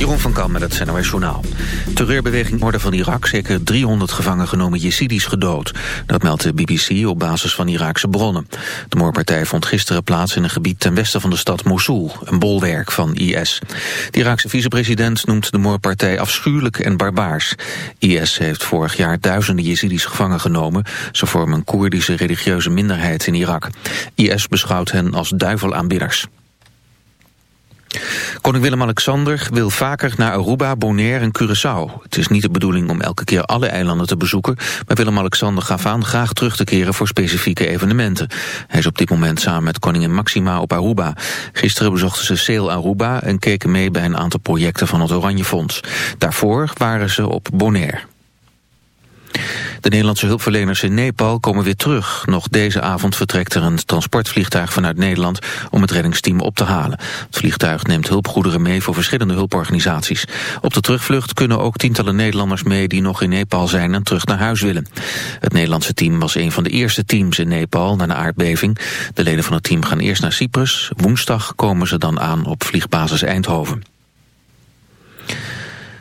Jeroen van Kam met het NOS Journaal. Terreurbeweging Orde van Irak zeker 300 gevangen genomen Jezidis gedood. Dat meldt de BBC op basis van Iraakse bronnen. De moordpartij vond gisteren plaats in een gebied ten westen van de stad Mosul, een bolwerk van IS. De Iraakse vicepresident noemt de moordpartij afschuwelijk en barbaars. IS heeft vorig jaar duizenden Jezidis gevangen genomen. Ze vormen een Koerdische religieuze minderheid in Irak. IS beschouwt hen als duivelaanbidders. Koning Willem-Alexander wil vaker naar Aruba, Bonaire en Curaçao. Het is niet de bedoeling om elke keer alle eilanden te bezoeken... maar Willem-Alexander gaf aan graag terug te keren voor specifieke evenementen. Hij is op dit moment samen met koningin Maxima op Aruba. Gisteren bezochten ze Sail Aruba en keken mee bij een aantal projecten van het Oranje Fonds. Daarvoor waren ze op Bonaire. De Nederlandse hulpverleners in Nepal komen weer terug. Nog deze avond vertrekt er een transportvliegtuig vanuit Nederland om het reddingsteam op te halen. Het vliegtuig neemt hulpgoederen mee voor verschillende hulporganisaties. Op de terugvlucht kunnen ook tientallen Nederlanders mee die nog in Nepal zijn en terug naar huis willen. Het Nederlandse team was een van de eerste teams in Nepal na de aardbeving. De leden van het team gaan eerst naar Cyprus. Woensdag komen ze dan aan op vliegbasis Eindhoven.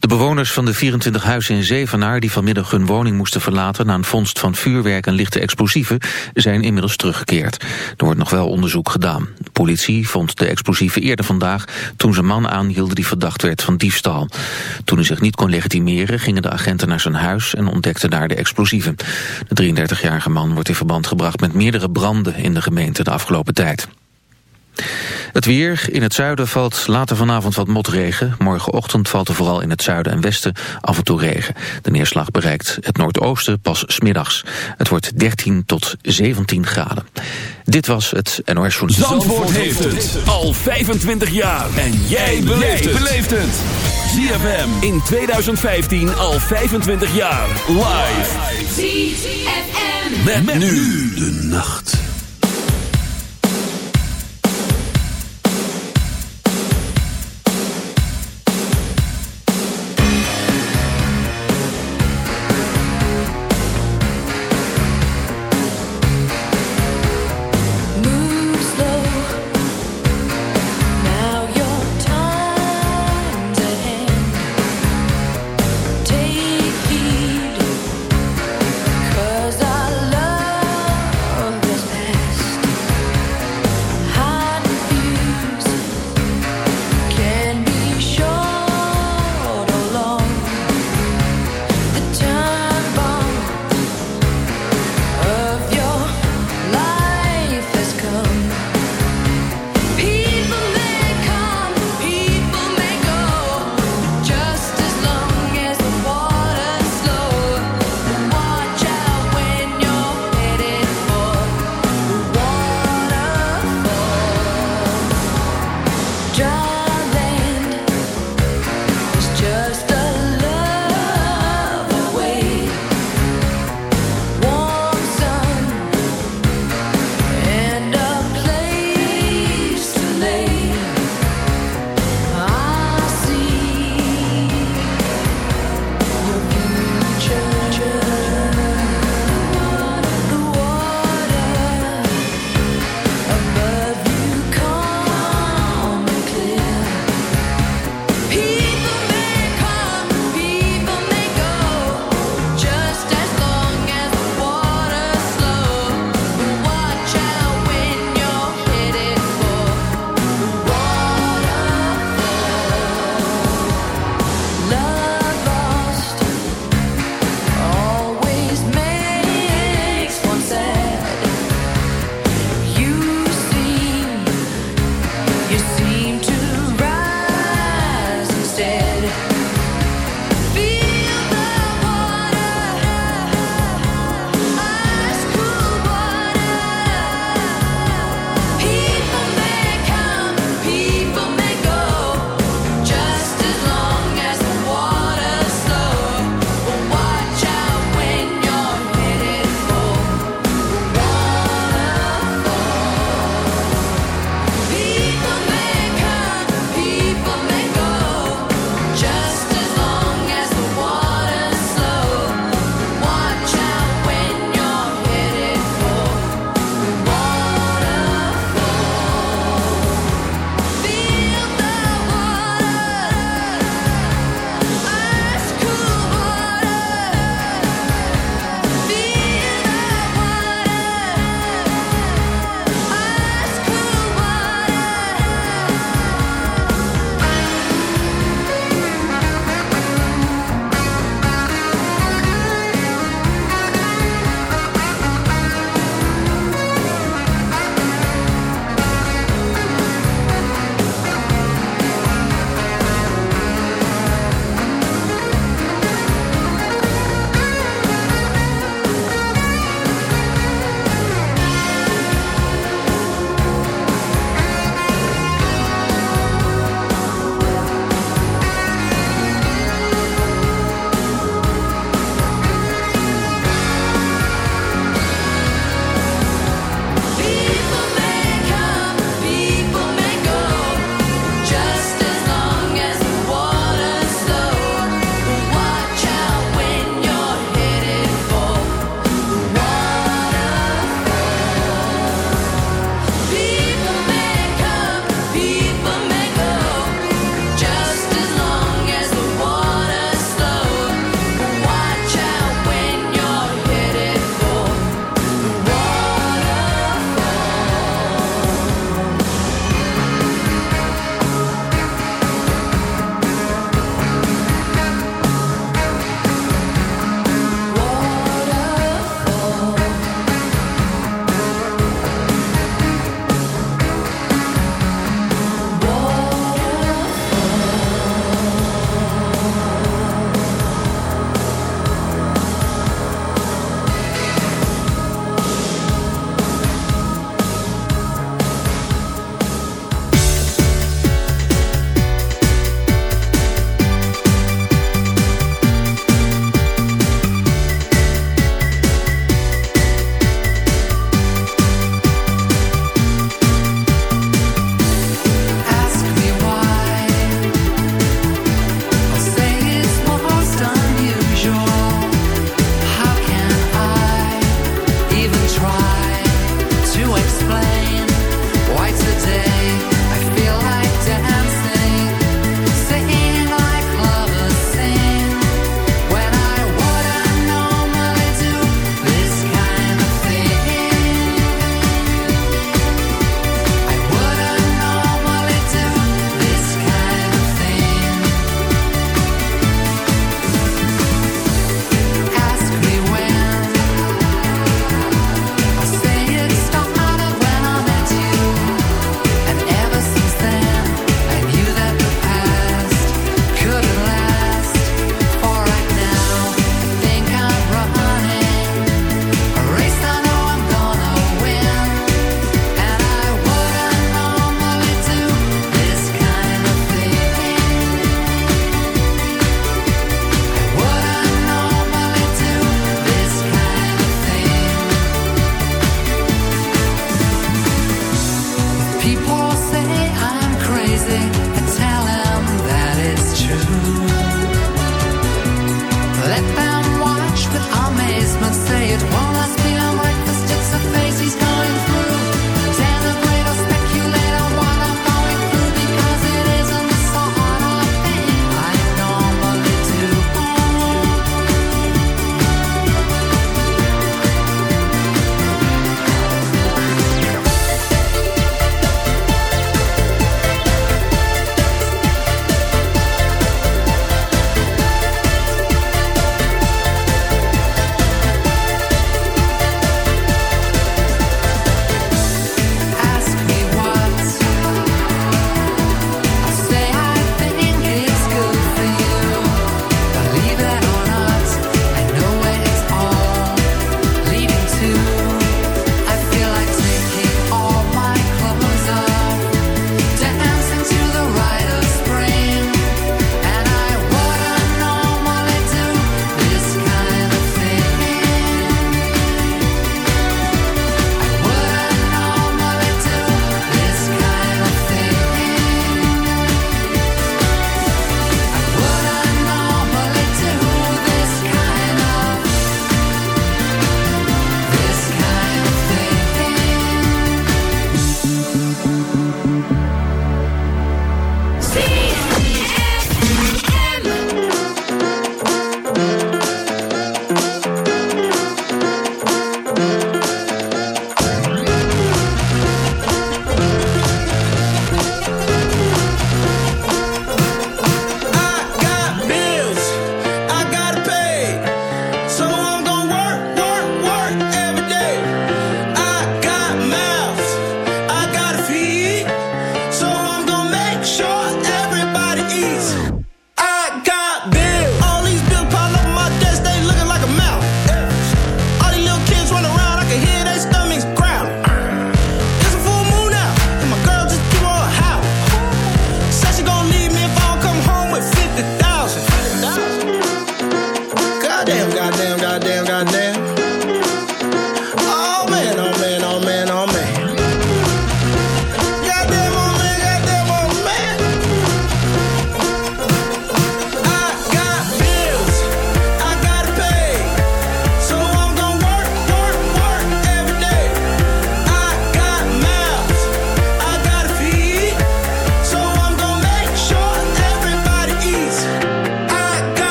De bewoners van de 24 huizen in Zevenaar die vanmiddag hun woning moesten verlaten na een vondst van vuurwerk en lichte explosieven zijn inmiddels teruggekeerd. Er wordt nog wel onderzoek gedaan. De politie vond de explosieven eerder vandaag toen ze man aanhielden die verdacht werd van diefstal. Toen hij zich niet kon legitimeren gingen de agenten naar zijn huis en ontdekten daar de explosieven. De 33-jarige man wordt in verband gebracht met meerdere branden in de gemeente de afgelopen tijd. Het weer. In het zuiden valt later vanavond wat motregen. Morgenochtend valt er vooral in het zuiden en westen af en toe regen. De neerslag bereikt het noordoosten pas smiddags. Het wordt 13 tot 17 graden. Dit was het NOS Journal. Zandvoort heeft het al 25 jaar. En jij beleeft het. ZFM in 2015 al 25 jaar. Live. ZFM. met nu de nacht.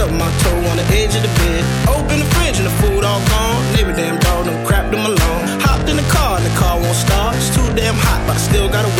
Stub my toe on the edge of the bed. Open the fridge and the food all gone. Neighbor damn dog done crapped them alone. Hopped in the car and the car won't start. It's too damn hot, but I still gotta walk.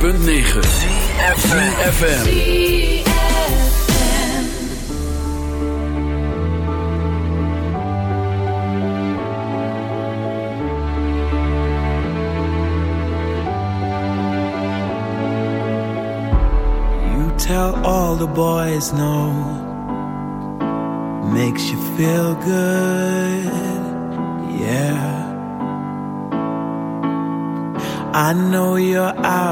106.9 CFFM You tell all the boys no. Makes you feel good. Yeah. I know